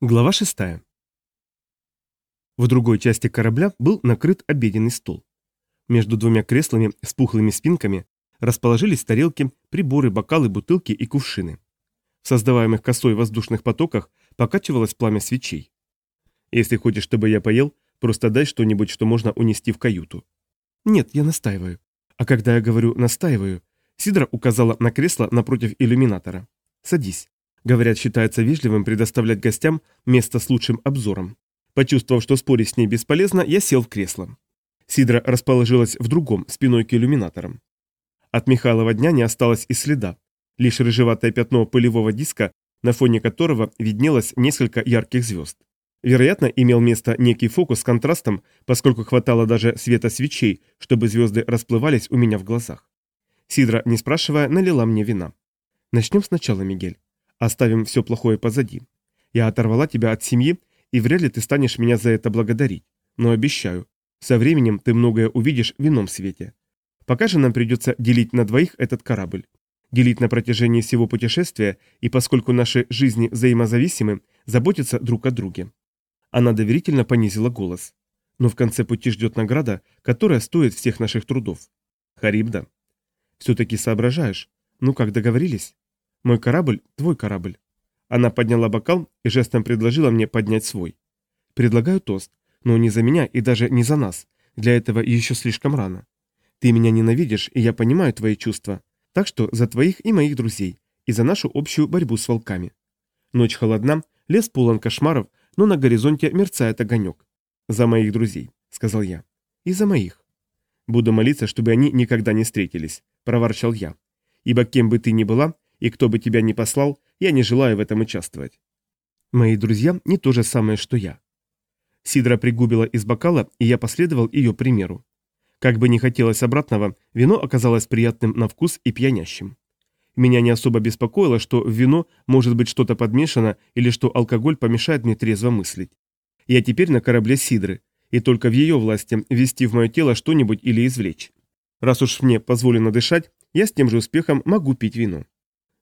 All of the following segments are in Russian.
Глава 6. В другой части корабля был накрыт обеденный стол. Между двумя креслами с пухлыми спинками расположились тарелки, приборы, бокалы, бутылки и кувшины. В создаваемых косой воздушных потоках покачивалось пламя свечей. «Если хочешь, чтобы я поел, просто дай что-нибудь, что можно унести в каюту». «Нет, я настаиваю. А когда я говорю «настаиваю», Сидра указала на кресло напротив иллюминатора. «Садись. Говорят, считается вежливым предоставлять гостям место с лучшим обзором. Почувствовав, что спорить с ней бесполезно, я сел в кресло. Сидра расположилась в другом, спиной к иллюминаторам. От Михайлова дня не осталось и следа. Лишь рыжеватое пятно пылевого диска, на фоне которого виднелось несколько ярких звезд. Вероятно, имел место некий фокус с контрастом, поскольку хватало даже света свечей, чтобы звезды расплывались у меня в глазах. Сидра, не спрашивая, налила мне вина. Начнем сначала, Мигель. Оставим все плохое позади. Я оторвала тебя от семьи, и вряд ли ты станешь меня за это благодарить. Но обещаю, со временем ты многое увидишь в ином свете. Пока же нам придется делить на двоих этот корабль. Делить на протяжении всего путешествия, и поскольку наши жизни взаимозависимы, заботиться друг о друге. Она доверительно понизила голос. Но в конце пути ждет награда, которая стоит всех наших трудов. Харибда. Все-таки соображаешь. Ну как, договорились? Мой корабль – твой корабль. Она подняла бокал и жестом предложила мне поднять свой. Предлагаю тост, но не за меня и даже не за нас. Для этого еще слишком рано. Ты меня ненавидишь, и я понимаю твои чувства. Так что за твоих и моих друзей, и за нашу общую борьбу с волками. Ночь холодна, лес полон кошмаров, но на горизонте мерцает огонек. За моих друзей, сказал я. И за моих. Буду молиться, чтобы они никогда не встретились, проворчал я. Ибо кем бы ты ни была, и кто бы тебя ни послал, я не желаю в этом участвовать. Мои друзья не то же самое, что я. Сидра пригубила из бокала, и я последовал ее примеру. Как бы ни хотелось обратного, вино оказалось приятным на вкус и пьянящим. Меня не особо беспокоило, что в вино может быть что-то подмешано или что алкоголь помешает мне трезво мыслить. Я теперь на корабле Сидры, и только в ее власти ввести в мое тело что-нибудь или извлечь. Раз уж мне позволено дышать, я с тем же успехом могу пить вино.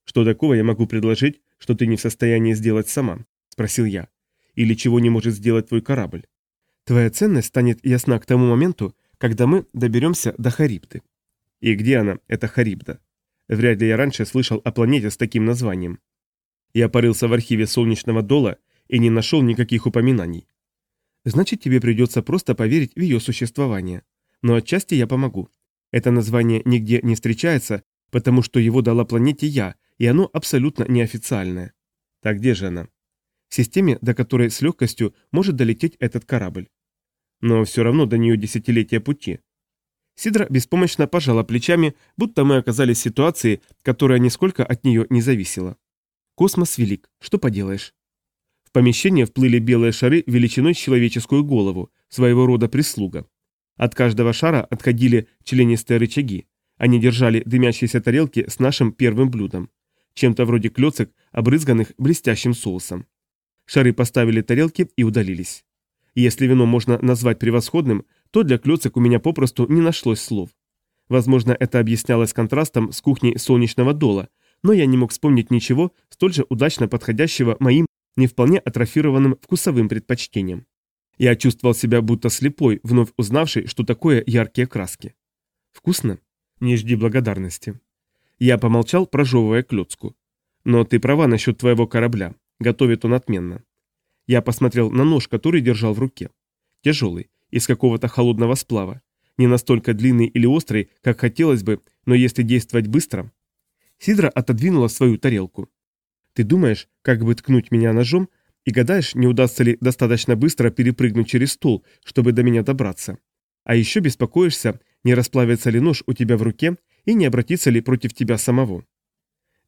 «Что такого я могу предложить, что ты не в состоянии сделать сама?» – спросил я. «Или чего не может сделать твой корабль?» «Твоя ценность станет ясна к тому моменту, когда мы доберемся до Харибды». «И где она, эта Харибда?» Вряд ли я раньше слышал о планете с таким названием. Я порылся в архиве солнечного дола и не нашел никаких упоминаний. Значит, тебе придется просто поверить в ее существование. Но отчасти я помогу. Это название нигде не встречается, потому что его дала планете я, и оно абсолютно неофициальное. Так где же она? В системе, до которой с легкостью может долететь этот корабль. Но все равно до нее десятилетия пути. Сидра беспомощно пожала плечами, будто мы оказались в ситуации, которая нисколько от нее не зависела. Космос велик, что поделаешь. В помещение вплыли белые шары величиной с человеческую голову, своего рода прислуга. От каждого шара отходили членистые рычаги. Они держали дымящиеся тарелки с нашим первым блюдом чем-то вроде клёцек, обрызганных блестящим соусом. Шары поставили тарелки и удалились. Если вино можно назвать превосходным, то для клёцек у меня попросту не нашлось слов. Возможно, это объяснялось контрастом с кухней солнечного дола, но я не мог вспомнить ничего столь же удачно подходящего моим не вполне атрофированным вкусовым предпочтениям. Я чувствовал себя будто слепой, вновь узнавший, что такое яркие краски. Вкусно? Не жди благодарности. Я помолчал, прожевывая клетку. Но ты права насчет твоего корабля. Готовит он отменно. Я посмотрел на нож, который держал в руке. Тяжелый, из какого-то холодного сплава. Не настолько длинный или острый, как хотелось бы, но если действовать быстро... Сидра отодвинула свою тарелку. Ты думаешь, как бы ткнуть меня ножом, и гадаешь, не удастся ли достаточно быстро перепрыгнуть через стол, чтобы до меня добраться. А еще беспокоишься, не расплавится ли нож у тебя в руке и не обратиться ли против тебя самого.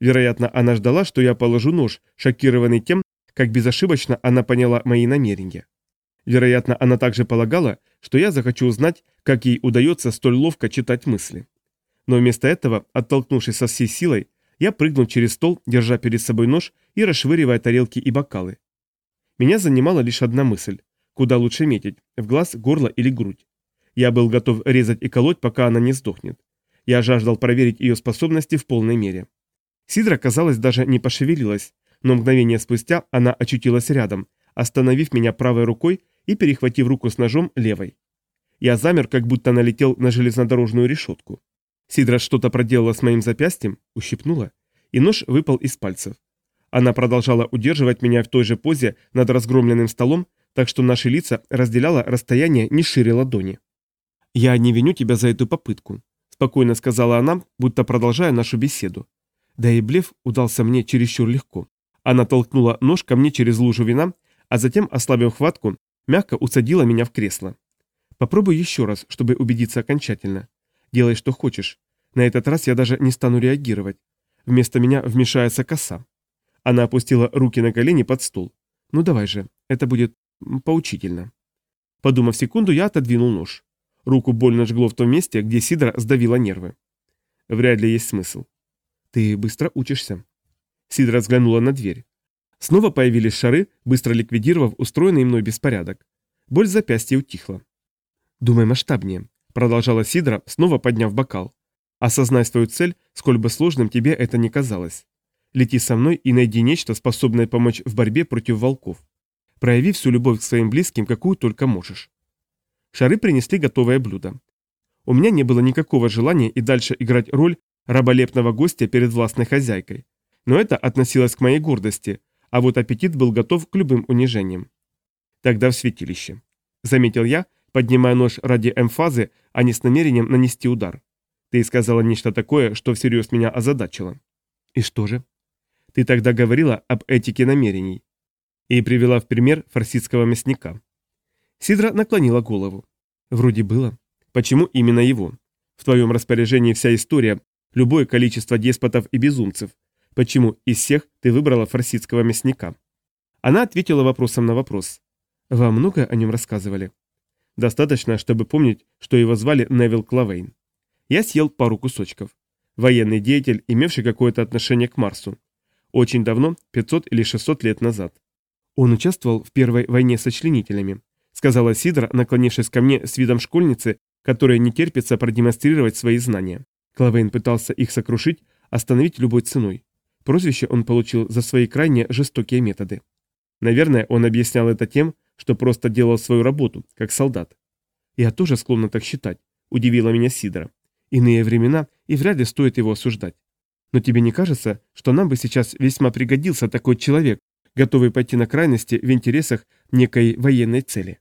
Вероятно, она ждала, что я положу нож, шокированный тем, как безошибочно она поняла мои намерения. Вероятно, она также полагала, что я захочу узнать, как ей удается столь ловко читать мысли. Но вместо этого, оттолкнувшись со всей силой, я прыгнул через стол, держа перед собой нож и расшвыривая тарелки и бокалы. Меня занимала лишь одна мысль. Куда лучше метить, в глаз, горло или грудь. Я был готов резать и колоть, пока она не сдохнет. Я жаждал проверить ее способности в полной мере. Сидра, казалось, даже не пошевелилась, но мгновение спустя она очутилась рядом, остановив меня правой рукой и перехватив руку с ножом левой. Я замер, как будто налетел на железнодорожную решетку. Сидра что-то проделала с моим запястьем, ущипнула, и нож выпал из пальцев. Она продолжала удерживать меня в той же позе над разгромленным столом, так что наши лица разделяло расстояние не шире ладони. «Я не виню тебя за эту попытку», – спокойно сказала она, будто продолжая нашу беседу. Да и блеф удался мне чересчур легко. Она толкнула нож ко мне через лужу вина, а затем, ослабив хватку, мягко усадила меня в кресло. «Попробуй еще раз, чтобы убедиться окончательно. Делай, что хочешь. На этот раз я даже не стану реагировать. Вместо меня вмешается коса». Она опустила руки на колени под стол. «Ну давай же, это будет поучительно». Подумав секунду, я отодвинул нож. Руку больно жгло в том месте, где Сидра сдавила нервы. Вряд ли есть смысл. «Ты быстро учишься». Сидра взглянула на дверь. Снова появились шары, быстро ликвидировав устроенный мной беспорядок. Боль в запястье утихла. «Думай масштабнее», — продолжала Сидра, снова подняв бокал. «Осознай свою цель, сколь бы сложным тебе это ни казалось. Лети со мной и найди нечто, способное помочь в борьбе против волков. Прояви всю любовь к своим близким, какую только можешь». Шары принесли готовое блюдо. У меня не было никакого желания и дальше играть роль раболепного гостя перед властной хозяйкой. Но это относилось к моей гордости, а вот аппетит был готов к любым унижениям. Тогда в святилище. Заметил я, поднимая нож ради эмфазы, а не с намерением нанести удар. Ты сказала нечто такое, что всерьез меня озадачило. И что же? Ты тогда говорила об этике намерений. И привела в пример фарсидского мясника. Сидра наклонила голову. Вроде было. Почему именно его? В твоем распоряжении вся история, любое количество деспотов и безумцев, Почему из всех ты выбрала фарсидского мясника? Она ответила вопросом на вопрос. Вам много о нем рассказывали? Достаточно, чтобы помнить, что его звали Невил Клавейн. Я съел пару кусочков. Военный деятель, имевший какое-то отношение к Марсу. Очень давно, 500 или 600 лет назад. Он участвовал в первой войне со членителями, сказала Сидра, наклонившись ко мне с видом школьницы, которая не терпится продемонстрировать свои знания. Клавейн пытался их сокрушить, остановить любой ценой. Прозвище он получил за свои крайне жестокие методы. Наверное, он объяснял это тем, что просто делал свою работу, как солдат. Я тоже склонна так считать, удивила меня Сидора. Иные времена, и вряд ли стоит его осуждать. Но тебе не кажется, что нам бы сейчас весьма пригодился такой человек, готовый пойти на крайности в интересах некой военной цели?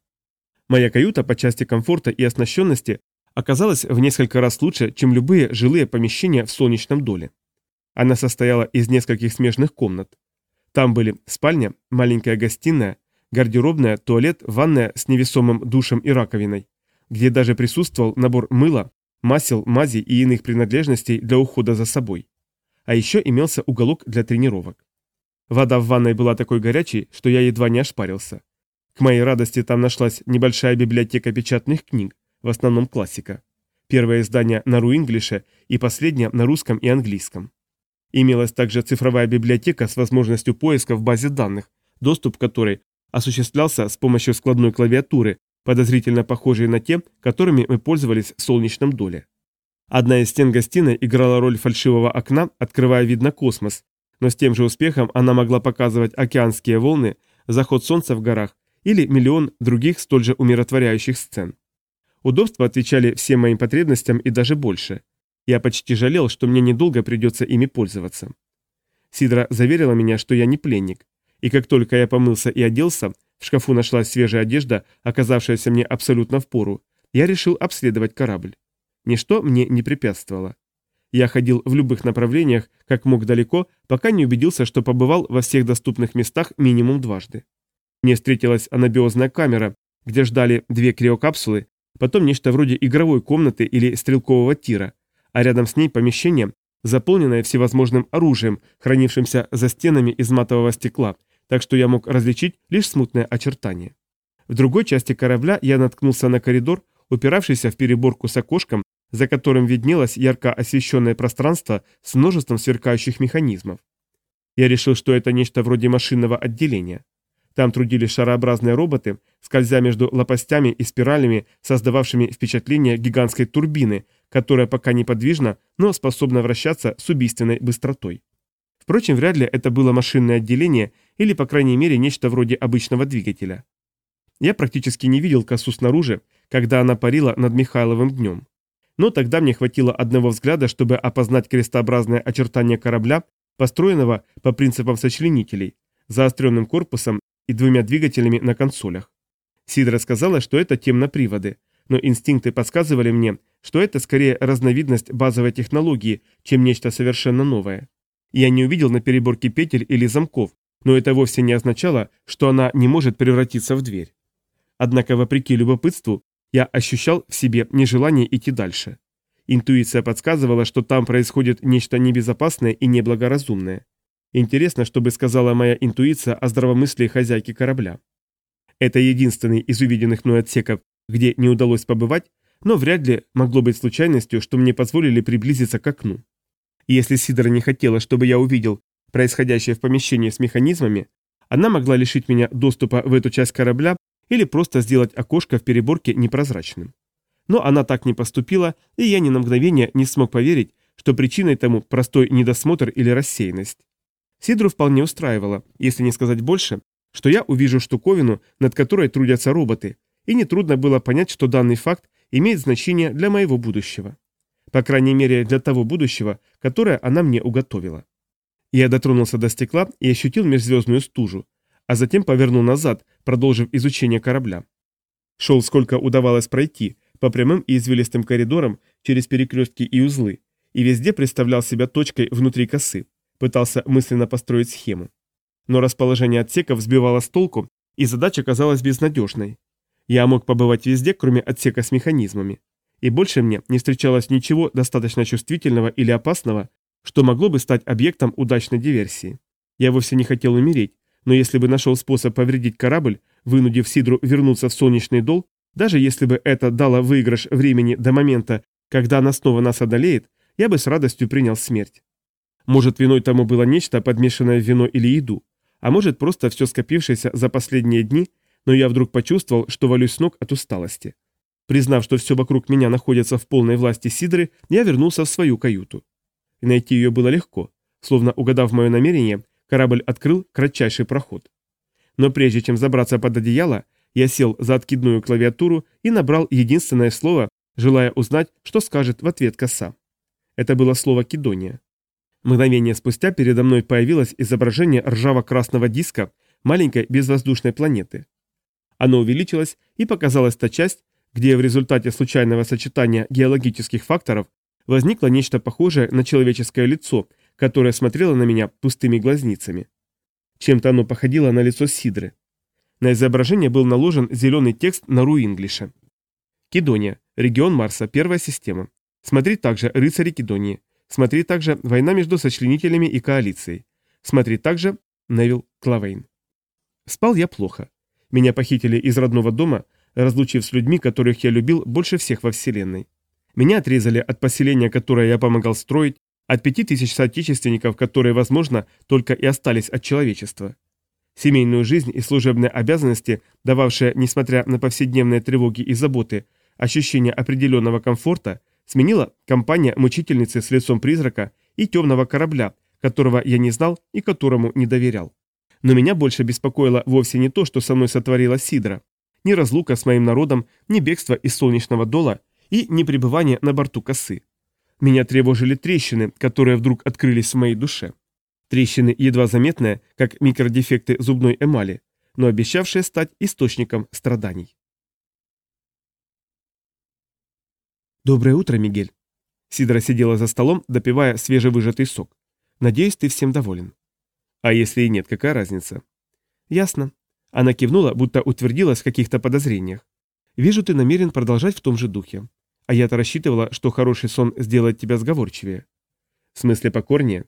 Моя каюта по части комфорта и оснащенности оказалась в несколько раз лучше, чем любые жилые помещения в солнечном доле. Она состояла из нескольких смежных комнат. Там были спальня, маленькая гостиная, гардеробная, туалет, ванная с невесомым душем и раковиной, где даже присутствовал набор мыла, масел, мази и иных принадлежностей для ухода за собой. А еще имелся уголок для тренировок. Вода в ванной была такой горячей, что я едва не ошпарился. К моей радости там нашлась небольшая библиотека печатных книг, в основном классика. Первое издание на руинглише и последнее на русском и английском. Имелась также цифровая библиотека с возможностью поиска в базе данных, доступ к которой осуществлялся с помощью складной клавиатуры, подозрительно похожей на те, которыми мы пользовались в солнечном доле. Одна из стен гостиной играла роль фальшивого окна, открывая вид на космос, но с тем же успехом она могла показывать океанские волны, заход солнца в горах или миллион других столь же умиротворяющих сцен. Удобства отвечали всем моим потребностям и даже больше – я почти жалел, что мне недолго придется ими пользоваться. Сидра заверила меня, что я не пленник, и как только я помылся и оделся, в шкафу нашлась свежая одежда, оказавшаяся мне абсолютно в пору, я решил обследовать корабль. Ничто мне не препятствовало. Я ходил в любых направлениях, как мог далеко, пока не убедился, что побывал во всех доступных местах минимум дважды. Мне встретилась анабиозная камера, где ждали две криокапсулы, потом нечто вроде игровой комнаты или стрелкового тира, а рядом с ней помещение, заполненное всевозможным оружием, хранившимся за стенами из матового стекла, так что я мог различить лишь смутное очертание. В другой части корабля я наткнулся на коридор, упиравшийся в переборку с окошком, за которым виднелось ярко освещенное пространство с множеством сверкающих механизмов. Я решил, что это нечто вроде машинного отделения. Там трудились шарообразные роботы, скользя между лопастями и спиралями, создававшими впечатление гигантской турбины, которая пока неподвижна, но способна вращаться с убийственной быстротой. Впрочем, вряд ли это было машинное отделение, или, по крайней мере, нечто вроде обычного двигателя. Я практически не видел косу снаружи, когда она парила над Михайловым днем. Но тогда мне хватило одного взгляда, чтобы опознать крестообразное очертание корабля, построенного по принципам сочленителей, заостренным корпусом и двумя двигателями на консолях. Сидра сказала, что это темноприводы, но инстинкты подсказывали мне, что это скорее разновидность базовой технологии, чем нечто совершенно новое. Я не увидел на переборке петель или замков, но это вовсе не означало, что она не может превратиться в дверь. Однако, вопреки любопытству, я ощущал в себе нежелание идти дальше. Интуиция подсказывала, что там происходит нечто небезопасное и неблагоразумное. Интересно, что бы сказала моя интуиция о здравомыслии хозяйки корабля. Это единственный из увиденных мной отсеков, где не удалось побывать, но вряд ли могло быть случайностью, что мне позволили приблизиться к окну. Если Сидора не хотела, чтобы я увидел происходящее в помещении с механизмами, она могла лишить меня доступа в эту часть корабля или просто сделать окошко в переборке непрозрачным. Но она так не поступила, и я ни на мгновение не смог поверить, что причиной тому простой недосмотр или рассеянность. Сидру вполне устраивало, если не сказать больше, что я увижу штуковину, над которой трудятся роботы, и нетрудно было понять, что данный факт имеет значение для моего будущего. По крайней мере, для того будущего, которое она мне уготовила. Я дотронулся до стекла и ощутил межзвездную стужу, а затем повернул назад, продолжив изучение корабля. Шел сколько удавалось пройти, по прямым и извилистым коридорам, через перекрестки и узлы, и везде представлял себя точкой внутри косы, пытался мысленно построить схему. Но расположение отсеков сбивало с толку, и задача казалась безнадежной. Я мог побывать везде, кроме отсека с механизмами. И больше мне не встречалось ничего достаточно чувствительного или опасного, что могло бы стать объектом удачной диверсии. Я вовсе не хотел умереть, но если бы нашел способ повредить корабль, вынудив Сидру вернуться в солнечный дол, даже если бы это дало выигрыш времени до момента, когда она снова нас одолеет, я бы с радостью принял смерть. Может, виной тому было нечто, подмешанное в вино или еду, а может, просто все скопившееся за последние дни, но я вдруг почувствовал, что валюсь с ног от усталости. Признав, что все вокруг меня находится в полной власти Сидры, я вернулся в свою каюту. И найти ее было легко. Словно угадав мое намерение, корабль открыл кратчайший проход. Но прежде чем забраться под одеяло, я сел за откидную клавиатуру и набрал единственное слово, желая узнать, что скажет в ответ коса. Это было слово «кедония». Мгновение спустя передо мной появилось изображение ржаво-красного диска маленькой безвоздушной планеты. Оно увеличилось и показалась та часть, где в результате случайного сочетания геологических факторов возникло нечто похожее на человеческое лицо, которое смотрело на меня пустыми глазницами. Чем-то оно походило на лицо Сидры. На изображение был наложен зеленый текст на руинглише. Кедония. Регион Марса. Первая система. Смотри также «Рыцари Кедонии». Смотри также «Война между сочленителями и коалицией». Смотри также Невил Клавейн. Спал я плохо. Меня похитили из родного дома, разлучив с людьми, которых я любил больше всех во Вселенной. Меня отрезали от поселения, которое я помогал строить, от пяти тысяч соотечественников, которые, возможно, только и остались от человечества. Семейную жизнь и служебные обязанности, дававшие, несмотря на повседневные тревоги и заботы, ощущение определенного комфорта, сменила компания мучительницы с лицом призрака и темного корабля, которого я не знал и которому не доверял. Но меня больше беспокоило вовсе не то, что со мной сотворила Сидра, ни разлука с моим народом, ни бегство из солнечного дола и ни пребывание на борту косы. Меня тревожили трещины, которые вдруг открылись в моей душе. Трещины едва заметные, как микродефекты зубной эмали, но обещавшие стать источником страданий. «Доброе утро, Мигель». Сидра сидела за столом, допивая свежевыжатый сок. «Надеюсь, ты всем доволен». «А если и нет, какая разница?» «Ясно». Она кивнула, будто утвердилась в каких-то подозрениях. «Вижу, ты намерен продолжать в том же духе. А я-то рассчитывала, что хороший сон сделает тебя сговорчивее». «В смысле покорнее?»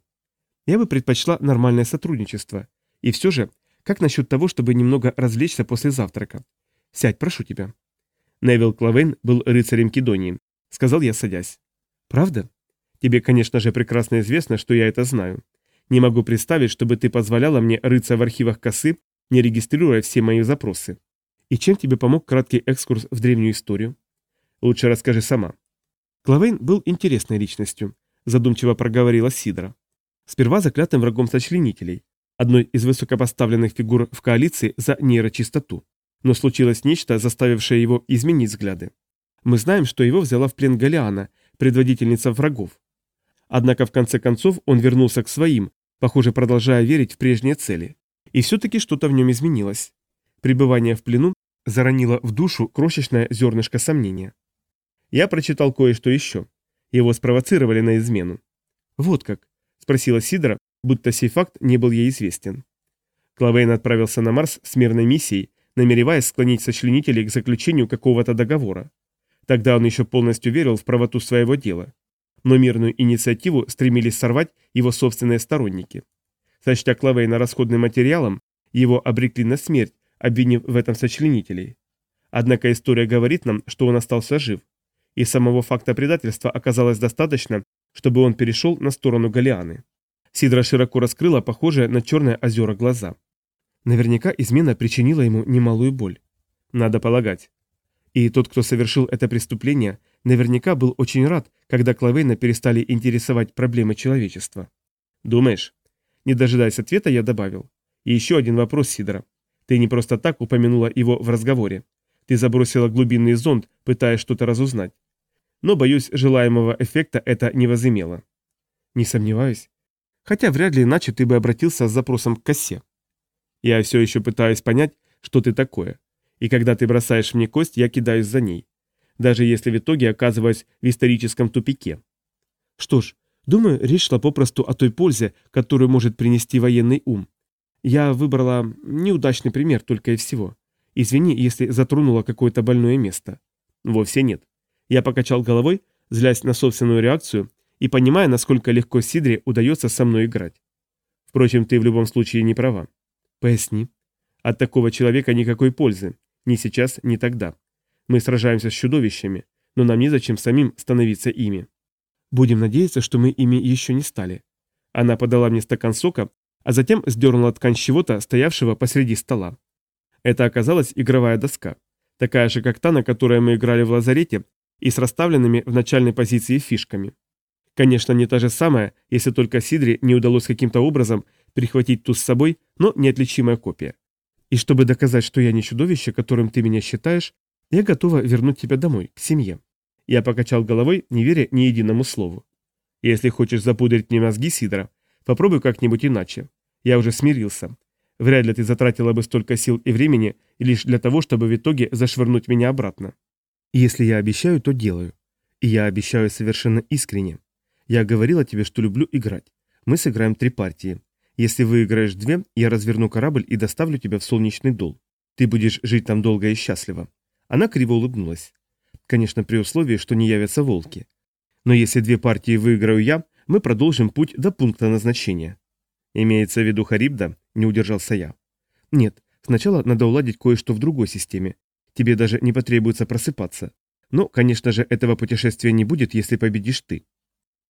«Я бы предпочла нормальное сотрудничество. И все же, как насчет того, чтобы немного развлечься после завтрака? Сядь, прошу тебя». Невил Клавейн был рыцарем Кедонии, — сказал я, садясь. «Правда? Тебе, конечно же, прекрасно известно, что я это знаю. Не могу представить, чтобы ты позволяла мне рыться в архивах косы, не регистрируя все мои запросы. И чем тебе помог краткий экскурс в древнюю историю? Лучше расскажи сама». Клавейн был интересной личностью, задумчиво проговорила Сидра. Сперва заклятым врагом сочленителей, одной из высокопоставленных фигур в коалиции за нейрочистоту. Но случилось нечто, заставившее его изменить взгляды. Мы знаем, что его взяла в плен Галиана, предводительница врагов. Однако в конце концов он вернулся к своим, похоже, продолжая верить в прежние цели. И все-таки что-то в нем изменилось. Пребывание в плену заронило в душу крошечное зернышко сомнения. Я прочитал кое-что еще. Его спровоцировали на измену. «Вот как?» – спросила Сидора, будто сей факт не был ей известен. Клавейн отправился на Марс с мирной миссией, намереваясь склонить сочленителей к заключению какого-то договора. Тогда он еще полностью верил в правоту своего дела. Но мирную инициативу стремились сорвать его собственные сторонники. Сочтя Клавейна расходным материалом, его обрекли на смерть, обвинив в этом сочленителей. Однако история говорит нам, что он остался жив, и самого факта предательства оказалось достаточно, чтобы он перешел на сторону Галианы. Сидра широко раскрыла похожие на черные озера глаза. Наверняка измена причинила ему немалую боль. Надо полагать. И тот, кто совершил это преступление, наверняка был очень рад, когда Клавейна перестали интересовать проблемы человечества. Думаешь? Не дожидаясь ответа, я добавил. И еще один вопрос, Сидора. Ты не просто так упомянула его в разговоре. Ты забросила глубинный зонд, пытаясь что-то разузнать. Но, боюсь, желаемого эффекта это не возымело. Не сомневаюсь. Хотя вряд ли иначе ты бы обратился с запросом к косе. Я все еще пытаюсь понять, что ты такое. И когда ты бросаешь мне кость, я кидаюсь за ней. Даже если в итоге оказываюсь в историческом тупике. Что ж, думаю, речь шла попросту о той пользе, которую может принести военный ум. Я выбрала неудачный пример только и всего. Извини, если затронула какое-то больное место. Вовсе нет. Я покачал головой, злясь на собственную реакцию и понимая, насколько легко Сидре удается со мной играть. Впрочем, ты в любом случае не права. Поясни. От такого человека никакой пользы. Ни сейчас, ни тогда. Мы сражаемся с чудовищами, но нам незачем самим становиться ими. Будем надеяться, что мы ими еще не стали. Она подала мне стакан сока, а затем сдернула ткань чего-то, стоявшего посреди стола. Это оказалась игровая доска, такая же, как та, на которой мы играли в лазарете, и с расставленными в начальной позиции фишками. Конечно, не та же самая, если только Сидре не удалось каким-то образом прихватить ту с собой, но неотличимая копия. И чтобы доказать, что я не чудовище, которым ты меня считаешь, я готова вернуть тебя домой, к семье. Я покачал головой, не веря ни единому слову. Если хочешь запудрить мне мозги, Сидора, попробуй как-нибудь иначе. Я уже смирился. Вряд ли ты затратила бы столько сил и времени лишь для того, чтобы в итоге зашвырнуть меня обратно. Если я обещаю, то делаю. И я обещаю совершенно искренне. Я говорила тебе, что люблю играть. Мы сыграем три партии. Если выиграешь две, я разверну корабль и доставлю тебя в солнечный дол. Ты будешь жить там долго и счастливо. Она криво улыбнулась. Конечно, при условии, что не явятся волки. Но если две партии выиграю я, мы продолжим путь до пункта назначения. Имеется в виду Харибда, не удержался я. Нет, сначала надо уладить кое-что в другой системе. Тебе даже не потребуется просыпаться. Но, конечно же, этого путешествия не будет, если победишь ты.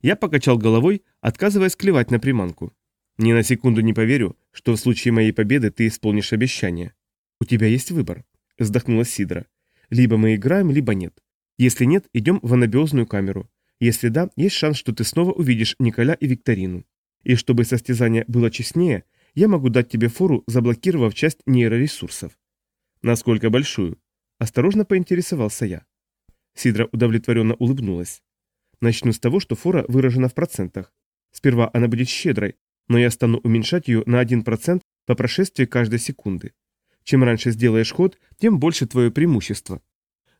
Я покачал головой, отказываясь клевать на приманку. Ни на секунду не поверю, что в случае моей победы ты исполнишь обещание. У тебя есть выбор, вздохнула Сидра. Либо мы играем, либо нет. Если нет, идем в анабиозную камеру. Если да, есть шанс, что ты снова увидишь Николя и Викторину. И чтобы состязание было честнее, я могу дать тебе фору, заблокировав часть нейроресурсов. Насколько большую? Осторожно поинтересовался я. Сидра удовлетворенно улыбнулась. Начну с того, что фора выражена в процентах. Сперва она будет щедрой, но я стану уменьшать ее на 1% по прошествии каждой секунды. Чем раньше сделаешь ход, тем больше твое преимущество.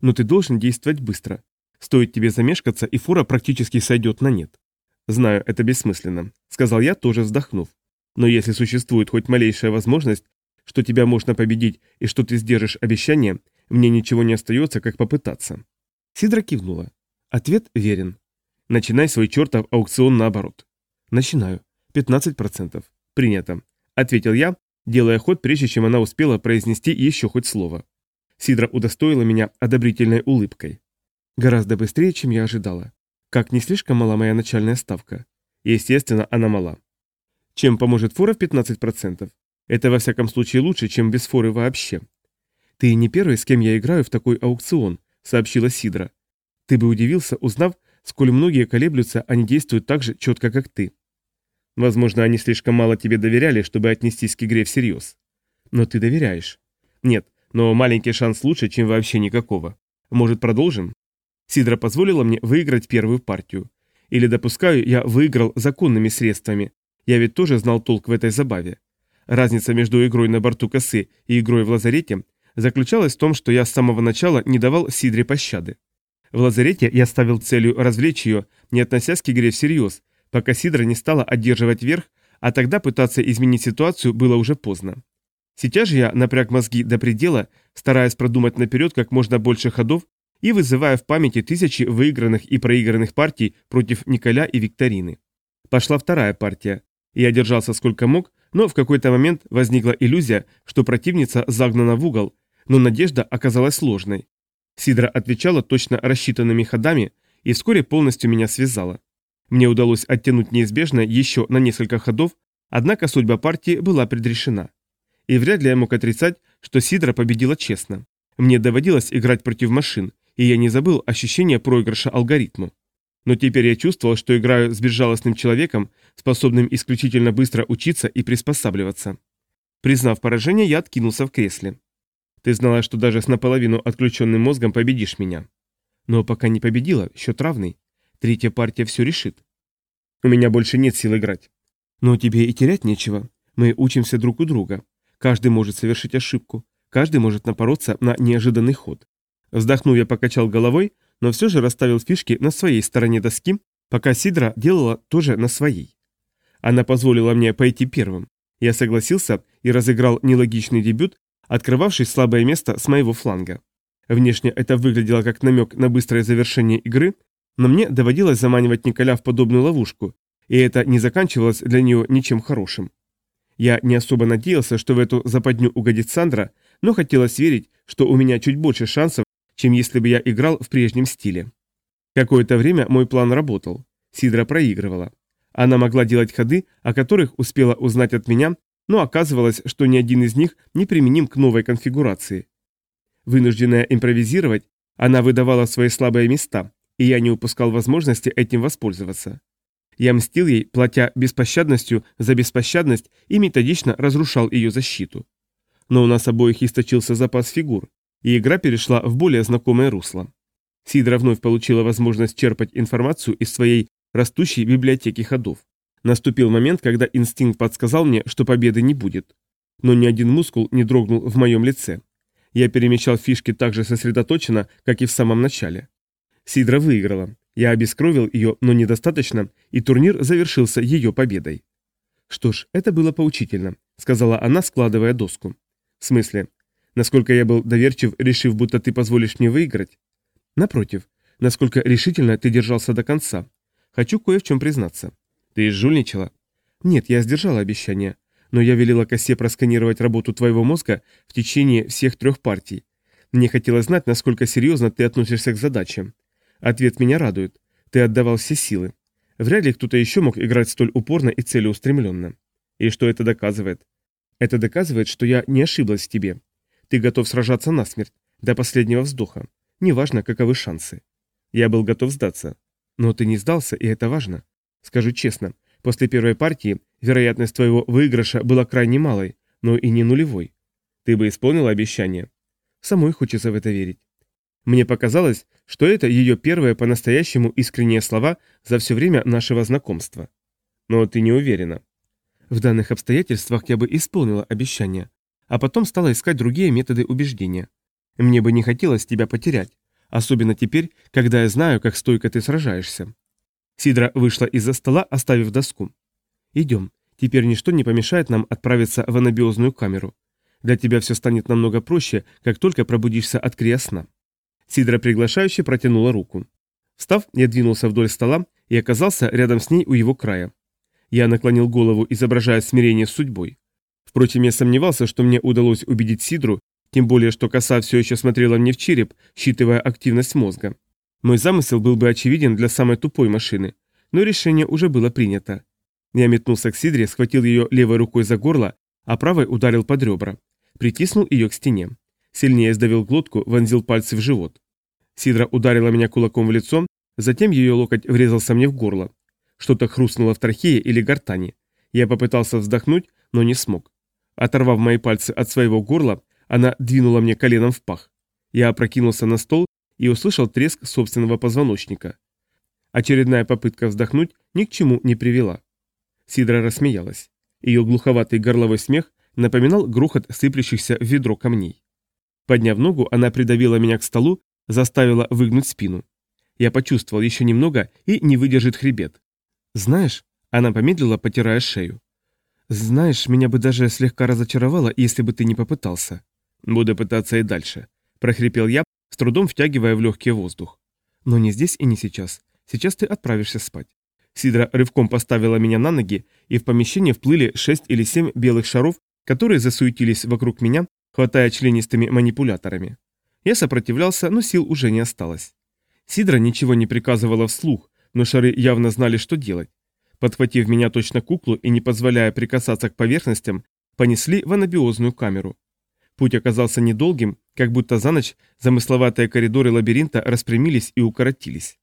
Но ты должен действовать быстро. Стоит тебе замешкаться, и фора практически сойдет на нет. Знаю, это бессмысленно, сказал я, тоже вздохнув. Но если существует хоть малейшая возможность, что тебя можно победить и что ты сдержишь обещание, мне ничего не остается, как попытаться. Сидра кивнула. Ответ верен. Начинай свой чертов аукцион наоборот. Начинаю. 15%. Принято. Ответил я, делая ход, прежде чем она успела произнести еще хоть слово. Сидра удостоила меня одобрительной улыбкой. Гораздо быстрее, чем я ожидала. Как не слишком мала моя начальная ставка. Естественно, она мала. Чем поможет фора в 15%? Это во всяком случае лучше, чем без форы вообще. Ты не первый, с кем я играю в такой аукцион, сообщила Сидра. Ты бы удивился, узнав, сколь многие колеблются, они действуют так же четко, как ты. Возможно, они слишком мало тебе доверяли, чтобы отнестись к игре всерьез. Но ты доверяешь. Нет, но маленький шанс лучше, чем вообще никакого. Может, продолжим? Сидра позволила мне выиграть первую партию. Или, допускаю, я выиграл законными средствами. Я ведь тоже знал толк в этой забаве. Разница между игрой на борту косы и игрой в лазарете заключалась в том, что я с самого начала не давал Сидре пощады. В лазарете я ставил целью развлечь ее, не относясь к игре всерьез, пока Сидра не стала одерживать верх, а тогда пытаться изменить ситуацию было уже поздно. Сейчас же я напряг мозги до предела, стараясь продумать наперед как можно больше ходов и вызывая в памяти тысячи выигранных и проигранных партий против Николя и Викторины. Пошла вторая партия. Я держался сколько мог, но в какой-то момент возникла иллюзия, что противница загнана в угол, но надежда оказалась сложной. Сидра отвечала точно рассчитанными ходами и вскоре полностью меня связала. Мне удалось оттянуть неизбежно еще на несколько ходов, однако судьба партии была предрешена. И вряд ли я мог отрицать, что Сидра победила честно. Мне доводилось играть против машин, и я не забыл ощущение проигрыша алгоритму. Но теперь я чувствовал, что играю с безжалостным человеком, способным исключительно быстро учиться и приспосабливаться. Признав поражение, я откинулся в кресле. Ты знала, что даже с наполовину отключенным мозгом победишь меня. Но пока не победила, счет равный. Третья партия все решит. У меня больше нет сил играть. Но тебе и терять нечего. Мы учимся друг у друга. Каждый может совершить ошибку, каждый может напороться на неожиданный ход. Вздохнув, я покачал головой, но все же расставил фишки на своей стороне доски, пока Сидра делала тоже на своей. Она позволила мне пойти первым. Я согласился и разыграл нелогичный дебют, открывавший слабое место с моего фланга. Внешне это выглядело как намек на быстрое завершение игры, но мне доводилось заманивать Николя в подобную ловушку, и это не заканчивалось для нее ничем хорошим. Я не особо надеялся, что в эту западню угодит Сандра, но хотелось верить, что у меня чуть больше шансов, чем если бы я играл в прежнем стиле. Какое-то время мой план работал. Сидра проигрывала. Она могла делать ходы, о которых успела узнать от меня, но оказывалось, что ни один из них не применим к новой конфигурации. Вынужденная импровизировать, она выдавала свои слабые места, и я не упускал возможности этим воспользоваться. Я мстил ей, платя беспощадностью за беспощадность и методично разрушал ее защиту. Но у нас обоих источился запас фигур, и игра перешла в более знакомое русло. Сидра вновь получила возможность черпать информацию из своей растущей библиотеки ходов. Наступил момент, когда инстинкт подсказал мне, что победы не будет. Но ни один мускул не дрогнул в моем лице. Я перемещал фишки так же сосредоточенно, как и в самом начале. Сидра выиграла. Я обескровил ее, но недостаточно, и турнир завершился ее победой. «Что ж, это было поучительно», — сказала она, складывая доску. «В смысле? Насколько я был доверчив, решив, будто ты позволишь мне выиграть?» «Напротив, насколько решительно ты держался до конца. Хочу кое в чем признаться». «Ты жульничала?» «Нет, я сдержала обещание, но я велела косе просканировать работу твоего мозга в течение всех трех партий. Мне хотелось знать, насколько серьезно ты относишься к задачам. Ответ меня радует. Ты отдавал все силы. Вряд ли кто-то еще мог играть столь упорно и целеустремленно. И что это доказывает? Это доказывает, что я не ошиблась в тебе. Ты готов сражаться насмерть, до последнего вздоха. Неважно, каковы шансы. Я был готов сдаться. Но ты не сдался, и это важно. Скажу честно, после первой партии вероятность твоего выигрыша была крайне малой, но и не нулевой. Ты бы исполнил обещание. Самой хочется в это верить. Мне показалось, что это ее первые по-настоящему искренние слова за все время нашего знакомства. Но ты не уверена. В данных обстоятельствах я бы исполнила обещание, а потом стала искать другие методы убеждения. Мне бы не хотелось тебя потерять, особенно теперь, когда я знаю, как стойко ты сражаешься. Сидра вышла из-за стола, оставив доску. «Идем. Теперь ничто не помешает нам отправиться в анабиозную камеру. Для тебя все станет намного проще, как только пробудишься от криосна». Сидра приглашающе протянула руку. Встав, я двинулся вдоль стола и оказался рядом с ней у его края. Я наклонил голову, изображая смирение с судьбой. Впрочем, я сомневался, что мне удалось убедить Сидру, тем более, что коса все еще смотрела мне в череп, считывая активность мозга. Мой замысел был бы очевиден для самой тупой машины, но решение уже было принято. Я метнулся к Сидре, схватил ее левой рукой за горло, а правой ударил под ребра. Притиснул ее к стене. Сильнее сдавил глотку, вонзил пальцы в живот. Сидра ударила меня кулаком в лицо, затем ее локоть врезался мне в горло. Что-то хрустнуло в трахее или гортани. Я попытался вздохнуть, но не смог. Оторвав мои пальцы от своего горла, она двинула мне коленом в пах. Я опрокинулся на стол и услышал треск собственного позвоночника. Очередная попытка вздохнуть ни к чему не привела. Сидра рассмеялась. Ее глуховатый горловой смех напоминал грохот сыплющихся в ведро камней. Подняв ногу, она придавила меня к столу, заставила выгнуть спину. Я почувствовал еще немного и не выдержит хребет. «Знаешь...» — она помедлила, потирая шею. «Знаешь, меня бы даже слегка разочаровало, если бы ты не попытался». «Буду пытаться и дальше», — прохрипел я, с трудом втягивая в легкий воздух. «Но не здесь и не сейчас. Сейчас ты отправишься спать». Сидра рывком поставила меня на ноги, и в помещение вплыли шесть или семь белых шаров, которые засуетились вокруг меня, хватая членистыми манипуляторами. Я сопротивлялся, но сил уже не осталось. Сидра ничего не приказывала вслух, но шары явно знали, что делать. Подхватив меня точно куклу и не позволяя прикасаться к поверхностям, понесли в анабиозную камеру. Путь оказался недолгим, как будто за ночь замысловатые коридоры лабиринта распрямились и укоротились.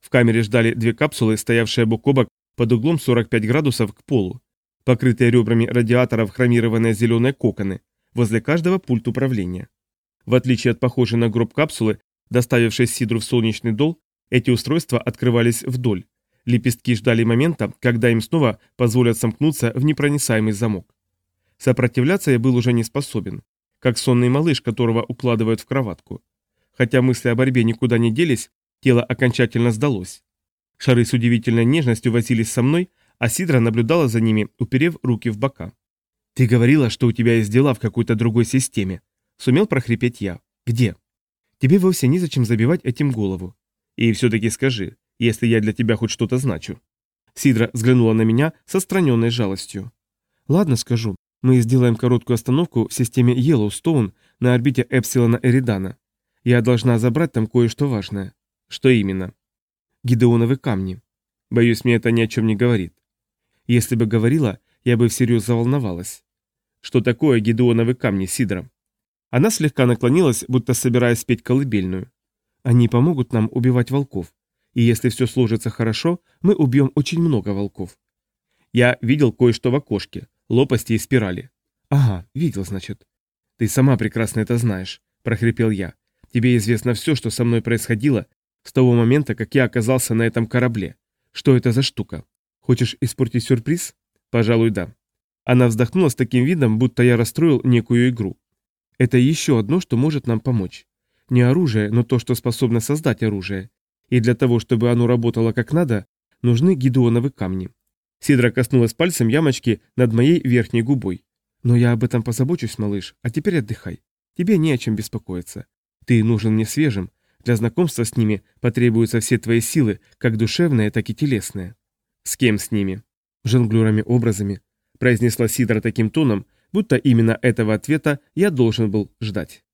В камере ждали две капсулы, стоявшие бок о бок под углом 45 градусов к полу, покрытые ребрами радиаторов хромированные зеленые коконы, возле каждого пульт управления. В отличие от похожей на гроб капсулы, доставившей Сидру в солнечный дол, эти устройства открывались вдоль. Лепестки ждали момента, когда им снова позволят сомкнуться в непроницаемый замок. Сопротивляться я был уже не способен как сонный малыш, которого укладывают в кроватку. Хотя мысли о борьбе никуда не делись, тело окончательно сдалось. Шары с удивительной нежностью возились со мной, а Сидра наблюдала за ними, уперев руки в бока. «Ты говорила, что у тебя есть дела в какой-то другой системе», — сумел прохрипеть я. «Где?» «Тебе вовсе незачем забивать этим голову. И все-таки скажи, если я для тебя хоть что-то значу». Сидра взглянула на меня со страненной жалостью. «Ладно, скажу. Мы сделаем короткую остановку в системе Йеллоустоун на орбите Эпсилона Эридана. Я должна забрать там кое-что важное. Что именно? Гидеоновы камни. Боюсь, мне это ни о чем не говорит. Если бы говорила, я бы всерьез заволновалась. Что такое Гидеоновы камни, Сидра? Она слегка наклонилась, будто собираясь петь колыбельную. Они помогут нам убивать волков. И если все сложится хорошо, мы убьем очень много волков. Я видел кое-что в окошке, лопасти и спирали. Ага, видел, значит. Ты сама прекрасно это знаешь, прохрипел я. Тебе известно все, что со мной происходило с того момента, как я оказался на этом корабле. Что это за штука? Хочешь испортить сюрприз? Пожалуй, да. Она вздохнула с таким видом, будто я расстроил некую игру. Это еще одно, что может нам помочь. Не оружие, но то, что способно создать оружие. И для того, чтобы оно работало как надо, нужны гидеоновы камни. Сидра коснулась пальцем ямочки над моей верхней губой. «Но я об этом позабочусь, малыш, а теперь отдыхай. Тебе не о чем беспокоиться. Ты нужен мне свежим. Для знакомства с ними потребуются все твои силы, как душевные, так и телесные». «С кем с ними?» «Жонглерами образами», — произнесла Сидра таким тоном, будто именно этого ответа я должен был ждать.